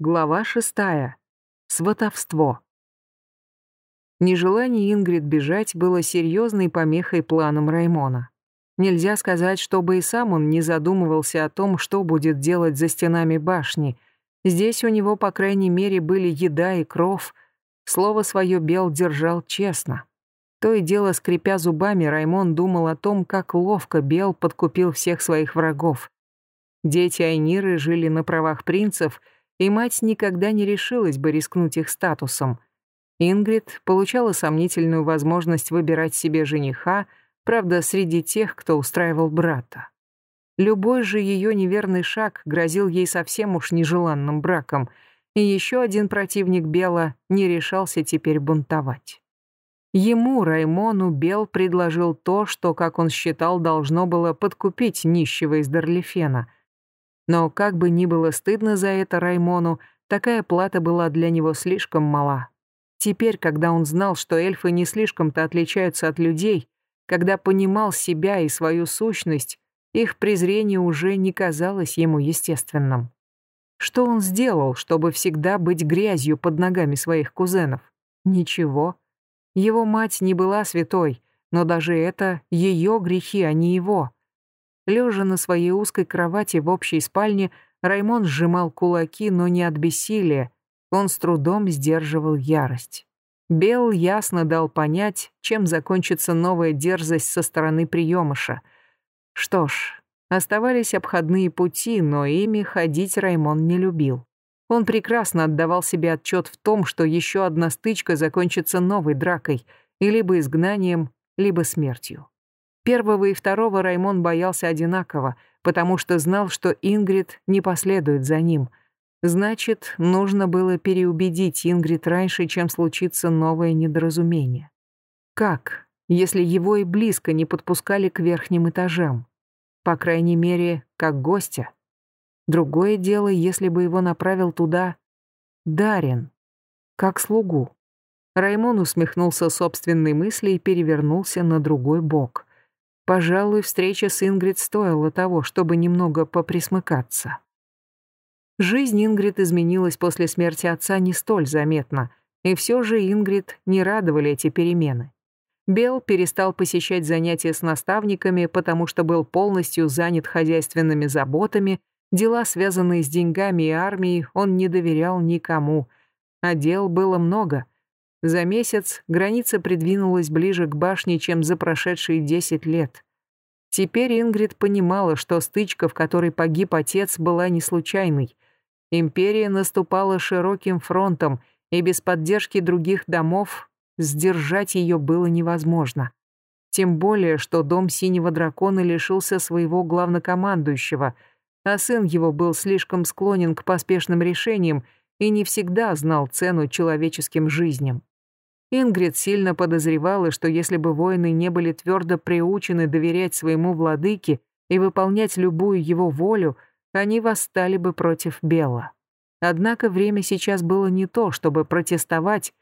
Глава шестая. Сватовство. Нежелание Ингрид бежать было серьезной помехой планам Раймона. Нельзя сказать, чтобы и сам он не задумывался о том, что будет делать за стенами башни. Здесь у него, по крайней мере, были еда и кров. Слово свое Бел держал честно. То и дело, скрипя зубами, Раймон думал о том, как ловко Бел подкупил всех своих врагов. Дети Айниры жили на правах принцев — и мать никогда не решилась бы рискнуть их статусом. Ингрид получала сомнительную возможность выбирать себе жениха, правда, среди тех, кто устраивал брата. Любой же ее неверный шаг грозил ей совсем уж нежеланным браком, и еще один противник Бела не решался теперь бунтовать. Ему, Раймону, Бел предложил то, что, как он считал, должно было подкупить нищего из Дарлифена — но как бы ни было стыдно за это Раймону, такая плата была для него слишком мала. Теперь, когда он знал, что эльфы не слишком-то отличаются от людей, когда понимал себя и свою сущность, их презрение уже не казалось ему естественным. Что он сделал, чтобы всегда быть грязью под ногами своих кузенов? Ничего. Его мать не была святой, но даже это ее грехи, а не его. Лежа на своей узкой кровати в общей спальне, Раймон сжимал кулаки, но не от бессилия. Он с трудом сдерживал ярость. Бел ясно дал понять, чем закончится новая дерзость со стороны приемыша. Что ж, оставались обходные пути, но ими ходить Раймон не любил. Он прекрасно отдавал себе отчет в том, что еще одна стычка закончится новой дракой, и либо изгнанием, либо смертью. Первого и второго Раймон боялся одинаково, потому что знал, что Ингрид не последует за ним. Значит, нужно было переубедить Ингрид раньше, чем случится новое недоразумение. Как, если его и близко не подпускали к верхним этажам? По крайней мере, как гостя. Другое дело, если бы его направил туда Дарин, как слугу. Раймон усмехнулся собственной мысли и перевернулся на другой бок. Пожалуй, встреча с Ингрид стоила того, чтобы немного поприсмыкаться. Жизнь Ингрид изменилась после смерти отца не столь заметно, и все же Ингрид не радовали эти перемены. Бел перестал посещать занятия с наставниками, потому что был полностью занят хозяйственными заботами, дела, связанные с деньгами и армией, он не доверял никому, а дел было много — за месяц граница придвинулась ближе к башне, чем за прошедшие десять лет. Теперь Ингрид понимала, что стычка, в которой погиб отец, была не случайной. Империя наступала широким фронтом, и без поддержки других домов сдержать ее было невозможно. Тем более, что дом Синего Дракона лишился своего главнокомандующего, а сын его был слишком склонен к поспешным решениям и не всегда знал цену человеческим жизням. Ингрид сильно подозревала, что если бы воины не были твердо приучены доверять своему владыке и выполнять любую его волю, они восстали бы против Бела. Однако время сейчас было не то, чтобы протестовать,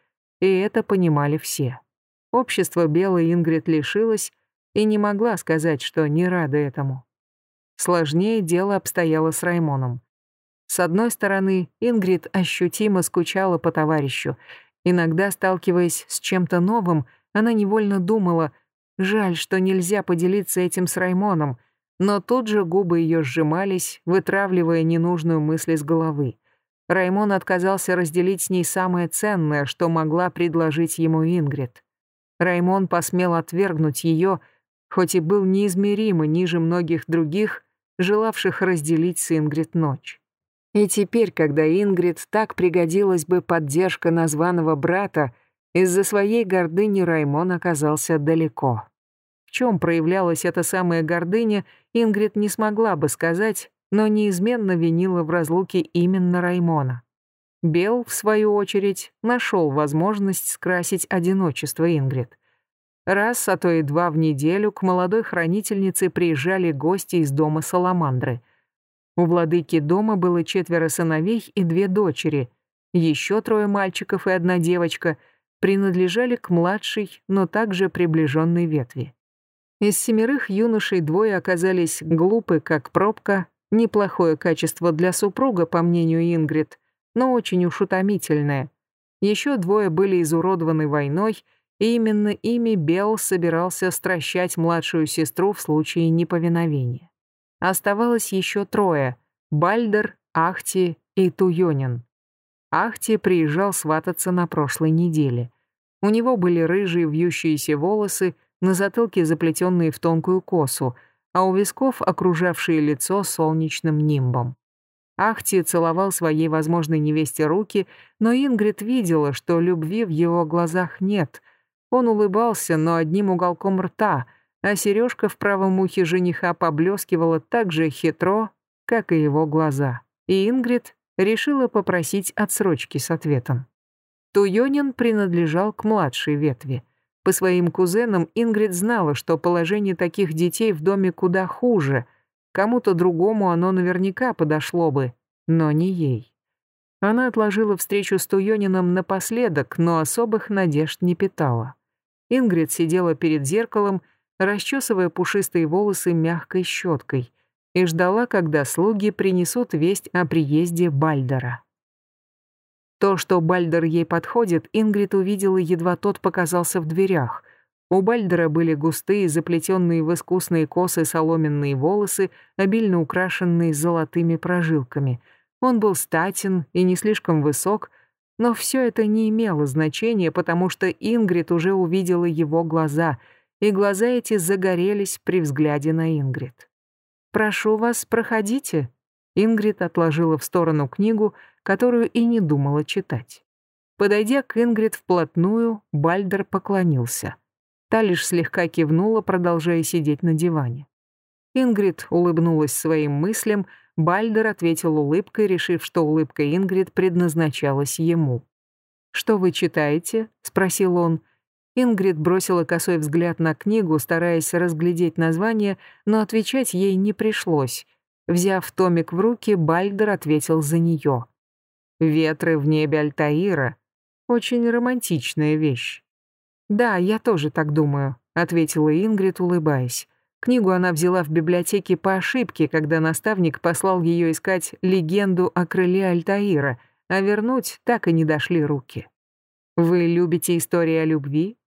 и это понимали все. Общество Бела Ингрид лишилось и не могла сказать, что не рада этому. Сложнее дело обстояло с Раймоном. С одной стороны, Ингрид ощутимо скучала по товарищу Иногда, сталкиваясь с чем-то новым, она невольно думала, жаль, что нельзя поделиться этим с Раймоном, но тут же губы ее сжимались, вытравливая ненужную мысль из головы. Раймон отказался разделить с ней самое ценное, что могла предложить ему Ингрид. Раймон посмел отвергнуть ее, хоть и был неизмеримо ниже многих других, желавших разделить с Ингрид ночь. И теперь, когда Ингрид так пригодилась бы поддержка названного брата, из-за своей гордыни Раймон оказался далеко. В чем проявлялась эта самая гордыня, Ингрид не смогла бы сказать, но неизменно винила в разлуке именно Раймона. Бел, в свою очередь, нашел возможность скрасить одиночество Ингрид. Раз, а то и два в неделю к молодой хранительнице приезжали гости из дома Саламандры — у владыки дома было четверо сыновей и две дочери. Еще трое мальчиков и одна девочка принадлежали к младшей, но также приближенной ветви. Из семерых юношей двое оказались глупы, как пробка, неплохое качество для супруга, по мнению Ингрид, но очень уж утомительное. Еще двое были изуродованы войной, и именно ими Бел собирался стращать младшую сестру в случае неповиновения. Оставалось еще трое — Бальдер, Ахти и Туйонин. Ахти приезжал свататься на прошлой неделе. У него были рыжие вьющиеся волосы, на затылке заплетенные в тонкую косу, а у висков окружавшие лицо солнечным нимбом. Ахти целовал своей возможной невесте руки, но Ингрид видела, что любви в его глазах нет. Он улыбался, но одним уголком рта, а сережка в правом ухе жениха поблескивала так же хитро, как и его глаза. И Ингрид решила попросить отсрочки с ответом. Туйонин принадлежал к младшей ветви. По своим кузенам Ингрид знала, что положение таких детей в доме куда хуже — Кому-то другому оно наверняка подошло бы, но не ей. Она отложила встречу с Туйонином напоследок, но особых надежд не питала. Ингрид сидела перед зеркалом, расчесывая пушистые волосы мягкой щеткой, и ждала, когда слуги принесут весть о приезде Бальдера. То, что Бальдер ей подходит, Ингрид увидела, едва тот показался в дверях — у Бальдера были густые, заплетенные в искусные косы соломенные волосы, обильно украшенные золотыми прожилками. Он был статен и не слишком высок, но все это не имело значения, потому что Ингрид уже увидела его глаза, и глаза эти загорелись при взгляде на Ингрид. «Прошу вас, проходите». Ингрид отложила в сторону книгу, которую и не думала читать. Подойдя к Ингрид вплотную, Бальдер поклонился — Та лишь слегка кивнула, продолжая сидеть на диване. Ингрид улыбнулась своим мыслям, Бальдер ответил улыбкой, решив, что улыбка Ингрид предназначалась ему. «Что вы читаете?» — спросил он. Ингрид бросила косой взгляд на книгу, стараясь разглядеть название, но отвечать ей не пришлось. Взяв томик в руки, Бальдер ответил за нее. «Ветры в небе Альтаира» — очень романтичная вещь. «Да, я тоже так думаю», — ответила Ингрид, улыбаясь. Книгу она взяла в библиотеке по ошибке, когда наставник послал ее искать легенду о крыле Альтаира, а вернуть так и не дошли руки. «Вы любите истории о любви?»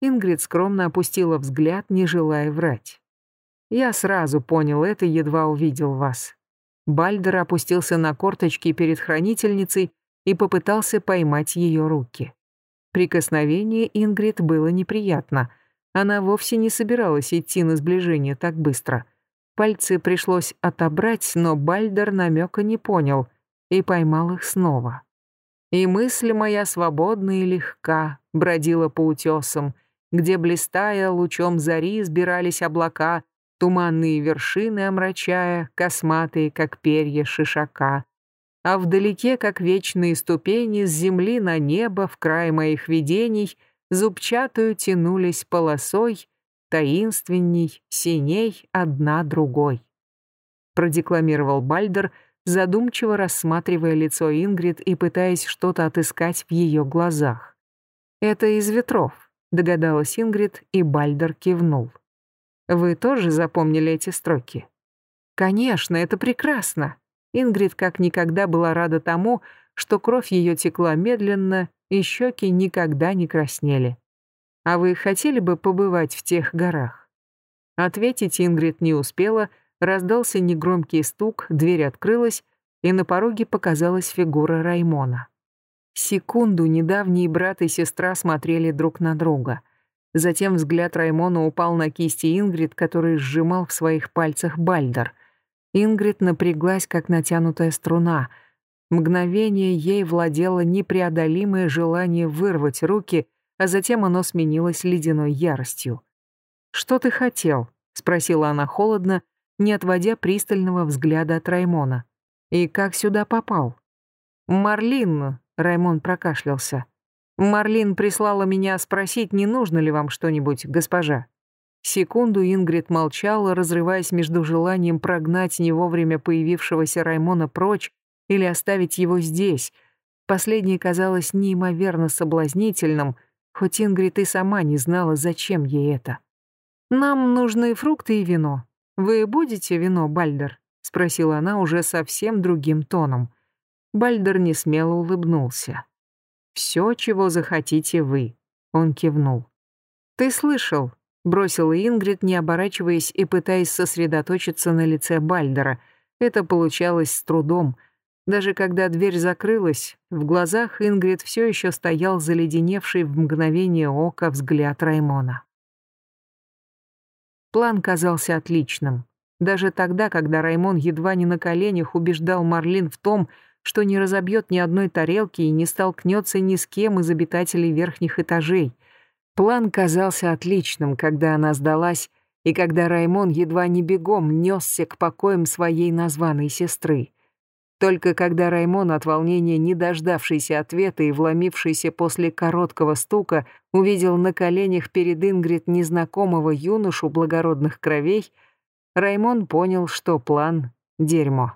Ингрид скромно опустила взгляд, не желая врать. «Я сразу понял это, едва увидел вас». Бальдер опустился на корточки перед хранительницей и попытался поймать ее руки. Прикосновение Ингрид было неприятно. Она вовсе не собиралась идти на сближение так быстро. Пальцы пришлось отобрать, но Бальдер намека не понял и поймал их снова. И мысль моя свободна и легка бродила по утесам, где, блистая лучом зари, сбирались облака, туманные вершины омрачая, косматые, как перья шишака а вдалеке, как вечные ступени, с земли на небо в край моих видений, зубчатую тянулись полосой, таинственней, синей одна другой. Продекламировал Бальдер, задумчиво рассматривая лицо Ингрид и пытаясь что-то отыскать в ее глазах. «Это из ветров», — догадалась Ингрид, и Бальдер кивнул. «Вы тоже запомнили эти строки?» «Конечно, это прекрасно», Ингрид как никогда была рада тому, что кровь ее текла медленно, и щеки никогда не краснели. «А вы хотели бы побывать в тех горах?» Ответить Ингрид не успела, раздался негромкий стук, дверь открылась, и на пороге показалась фигура Раймона. Секунду недавние брат и сестра смотрели друг на друга. Затем взгляд Раймона упал на кисти Ингрид, который сжимал в своих пальцах Бальдер — Ингрид напряглась, как натянутая струна. Мгновение ей владело непреодолимое желание вырвать руки, а затем оно сменилось ледяной яростью. «Что ты хотел?» — спросила она холодно, не отводя пристального взгляда от Раймона. «И как сюда попал?» «Марлин», — Раймон прокашлялся. «Марлин прислала меня спросить, не нужно ли вам что-нибудь, госпожа». Секунду Ингрид молчала, разрываясь между желанием прогнать не вовремя появившегося Раймона прочь или оставить его здесь. Последнее казалось неимоверно соблазнительным, хоть Ингрид и сама не знала, зачем ей это. «Нам нужны фрукты и вино. Вы будете вино, Бальдер?» — спросила она уже совсем другим тоном. Бальдер несмело улыбнулся. «Все, чего захотите вы», — он кивнул. «Ты слышал?» — бросила Ингрид, не оборачиваясь и пытаясь сосредоточиться на лице Бальдера. Это получалось с трудом. Даже когда дверь закрылась, в глазах Ингрид все еще стоял заледеневший в мгновение ока взгляд Раймона. План казался отличным. Даже тогда, когда Раймон едва не на коленях убеждал Марлин в том, что не разобьет ни одной тарелки и не столкнется ни с кем из обитателей верхних этажей. План казался отличным, когда она сдалась, и когда Раймон едва не бегом несся к покоям своей названной сестры. Только когда Раймон от волнения, не дождавшийся ответа и вломившийся после короткого стука, увидел на коленях перед Ингрид незнакомого юношу благородных кровей, Раймон понял, что план — дерьмо.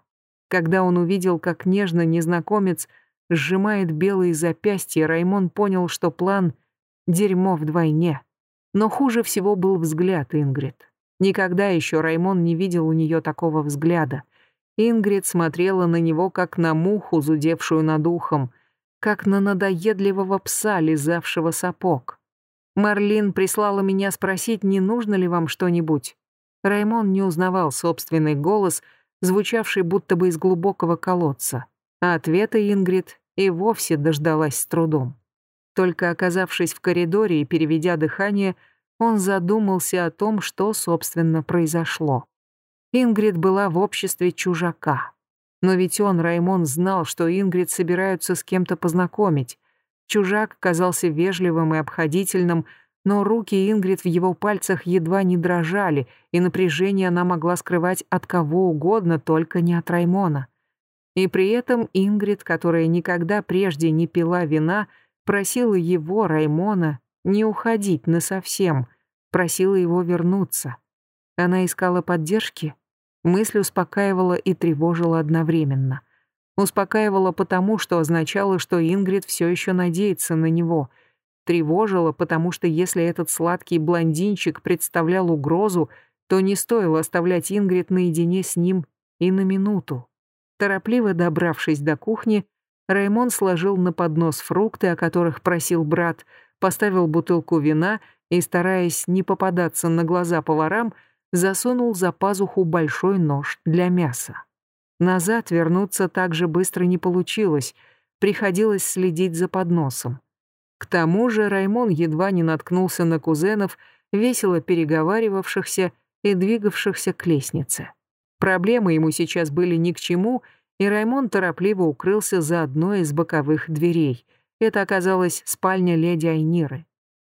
Когда он увидел, как нежно незнакомец сжимает белые запястья, Раймон понял, что план — дерьмо вдвойне. Но хуже всего был взгляд Ингрид. Никогда еще Раймон не видел у нее такого взгляда. Ингрид смотрела на него, как на муху, зудевшую над ухом, как на надоедливого пса, лизавшего сапог. Марлин прислала меня спросить, не нужно ли вам что-нибудь. Раймон не узнавал собственный голос — звучавший будто бы из глубокого колодца, а ответа Ингрид и вовсе дождалась с трудом. Только оказавшись в коридоре и переведя дыхание, он задумался о том, что, собственно, произошло. Ингрид была в обществе чужака. Но ведь он, Раймон, знал, что Ингрид собираются с кем-то познакомить. Чужак казался вежливым и обходительным, но руки Ингрид в его пальцах едва не дрожали, и напряжение она могла скрывать от кого угодно, только не от Раймона. И при этом Ингрид, которая никогда прежде не пила вина, просила его, Раймона, не уходить насовсем, просила его вернуться. Она искала поддержки. Мысль успокаивала и тревожила одновременно. Успокаивала потому, что означало, что Ингрид все еще надеется на него — тревожило, потому что если этот сладкий блондинчик представлял угрозу, то не стоило оставлять Ингрид наедине с ним и на минуту. Торопливо добравшись до кухни, Раймон сложил на поднос фрукты, о которых просил брат, поставил бутылку вина и, стараясь не попадаться на глаза поварам, засунул за пазуху большой нож для мяса. Назад вернуться так же быстро не получилось, приходилось следить за подносом. К тому же Раймон едва не наткнулся на кузенов, весело переговаривавшихся и двигавшихся к лестнице. Проблемы ему сейчас были ни к чему, и Раймон торопливо укрылся за одной из боковых дверей. Это оказалась спальня леди Айниры.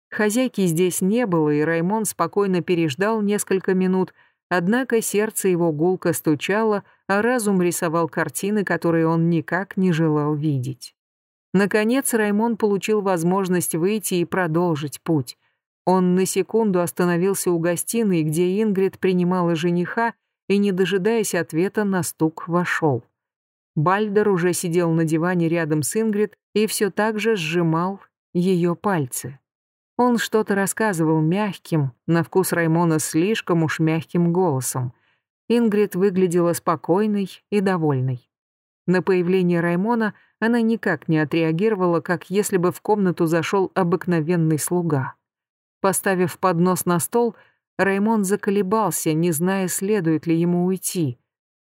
Хозяйки здесь не было, и Раймон спокойно переждал несколько минут, однако сердце его гулко стучало, а разум рисовал картины, которые он никак не желал видеть. Наконец Раймон получил возможность выйти и продолжить путь. Он на секунду остановился у гостиной, где Ингрид принимала жениха, и, не дожидаясь ответа, на стук вошел. Бальдер уже сидел на диване рядом с Ингрид и все так же сжимал ее пальцы. Он что-то рассказывал мягким, на вкус Раймона слишком уж мягким голосом. Ингрид выглядела спокойной и довольной. На появление Раймона она никак не отреагировала, как если бы в комнату зашел обыкновенный слуга. Поставив поднос на стол, Раймон заколебался, не зная, следует ли ему уйти.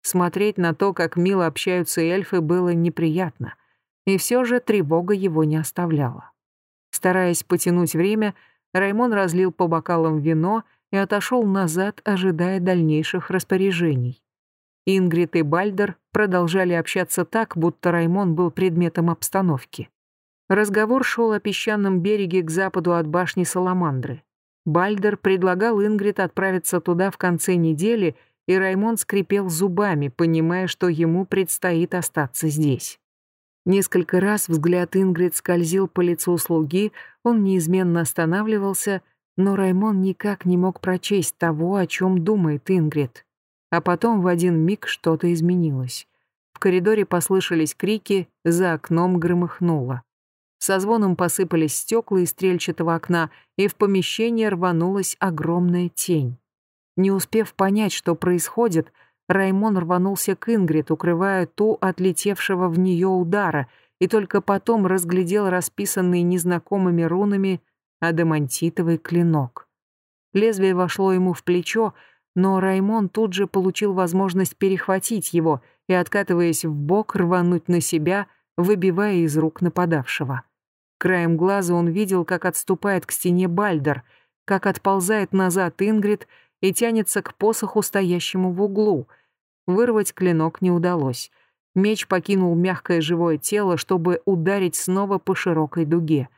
Смотреть на то, как мило общаются эльфы, было неприятно. И все же тревога его не оставляла. Стараясь потянуть время, Раймон разлил по бокалам вино и отошел назад, ожидая дальнейших распоряжений. Ингрид и Бальдер продолжали общаться так, будто Раймон был предметом обстановки. Разговор шел о песчаном береге к западу от башни Саламандры. Бальдер предлагал Ингрид отправиться туда в конце недели, и Раймон скрипел зубами, понимая, что ему предстоит остаться здесь. Несколько раз взгляд Ингрид скользил по лицу слуги, он неизменно останавливался, но Раймон никак не мог прочесть того, о чем думает Ингрид. А потом в один миг что-то изменилось. В коридоре послышались крики, за окном громыхнуло. Со звоном посыпались стекла из стрельчатого окна, и в помещение рванулась огромная тень. Не успев понять, что происходит, Раймон рванулся к Ингрид, укрывая ту от летевшего в нее удара, и только потом разглядел расписанный незнакомыми рунами адамантитовый клинок. Лезвие вошло ему в плечо, но Раймон тут же получил возможность перехватить его и, откатываясь в бок, рвануть на себя, выбивая из рук нападавшего. Краем глаза он видел, как отступает к стене Бальдер, как отползает назад Ингрид и тянется к посоху, стоящему в углу. Вырвать клинок не удалось. Меч покинул мягкое живое тело, чтобы ударить снова по широкой дуге.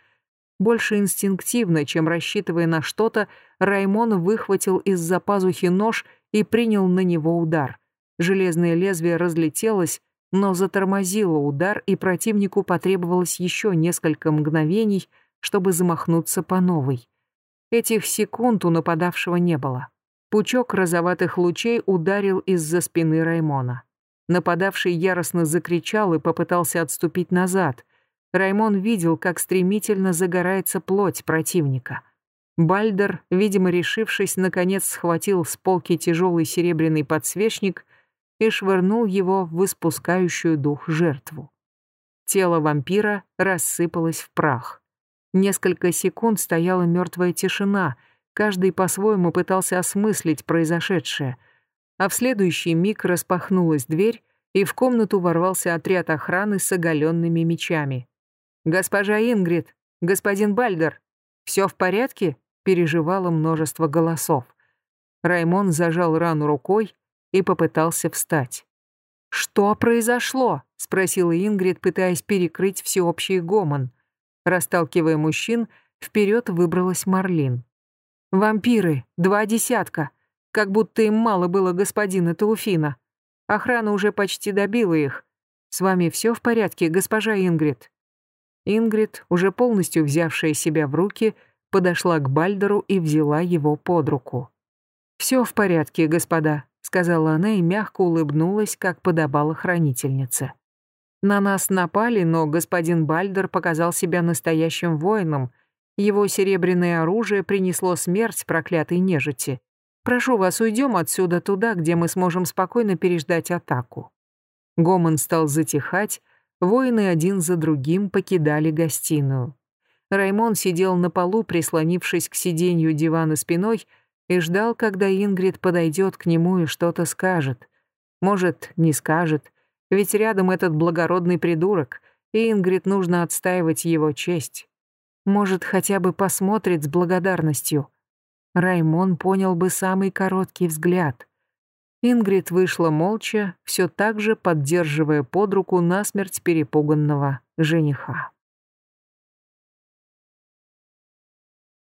Больше инстинктивно, чем рассчитывая на что-то, Раймон выхватил из-за пазухи нож и принял на него удар. Железное лезвие разлетелось, но затормозило удар, и противнику потребовалось еще несколько мгновений, чтобы замахнуться по новой. Этих секунд у нападавшего не было. Пучок розоватых лучей ударил из-за спины Раймона. Нападавший яростно закричал и попытался отступить назад. Раймон видел, как стремительно загорается плоть противника. Бальдер, видимо решившись, наконец схватил с полки тяжелый серебряный подсвечник и швырнул его в испускающую дух жертву. Тело вампира рассыпалось в прах. Несколько секунд стояла мертвая тишина, каждый по-своему пытался осмыслить произошедшее, а в следующий миг распахнулась дверь, и в комнату ворвался отряд охраны с оголенными мечами. «Госпожа Ингрид! Господин Бальдер! Все в порядке?» переживало множество голосов. Раймон зажал рану рукой и попытался встать. «Что произошло?» — спросила Ингрид, пытаясь перекрыть всеобщий гомон. Расталкивая мужчин, вперед выбралась Марлин. «Вампиры, два десятка. Как будто им мало было господина Тауфина. Охрана уже почти добила их. С вами все в порядке, госпожа Ингрид?» Ингрид, уже полностью взявшая себя в руки, подошла к Бальдеру и взяла его под руку. «Все в порядке, господа», — сказала она и мягко улыбнулась, как подобала хранительнице. «На нас напали, но господин Бальдер показал себя настоящим воином. Его серебряное оружие принесло смерть проклятой нежити. Прошу вас, уйдем отсюда туда, где мы сможем спокойно переждать атаку». Гомон стал затихать, воины один за другим покидали гостиную. Раймон сидел на полу, прислонившись к сиденью дивана спиной, и ждал, когда Ингрид подойдет к нему и что-то скажет. Может, не скажет, ведь рядом этот благородный придурок, и Ингрид нужно отстаивать его честь. Может, хотя бы посмотрит с благодарностью. Раймон понял бы самый короткий взгляд. Ингрид вышла молча, все так же поддерживая под руку насмерть перепуганного жениха.